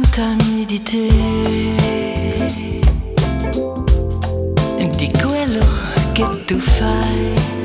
vantami di te, di quello che tu fai.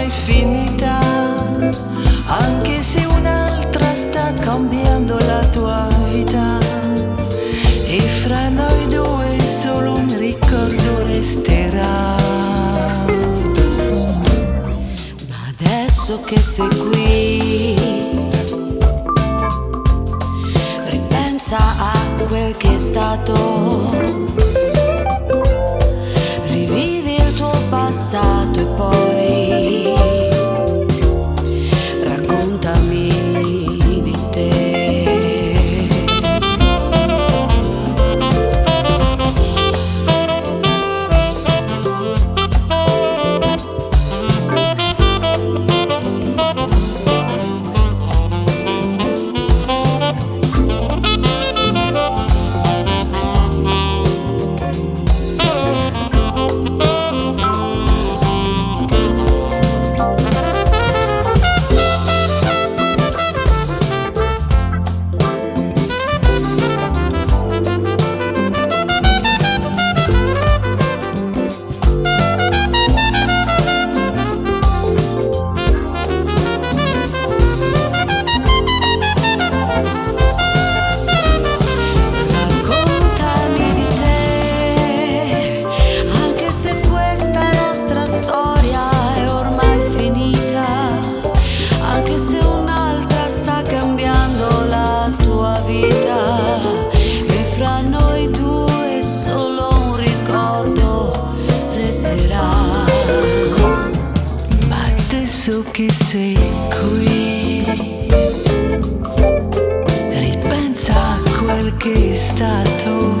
mai finita, anche se un'altra sta cambiando la tua vita. E fra noi due solo un ricordo resterà. Ma adesso che sei qui, ripensa a quel che è stato. resterà. Ma adesso che sei qui, ripensa a quel che è stato.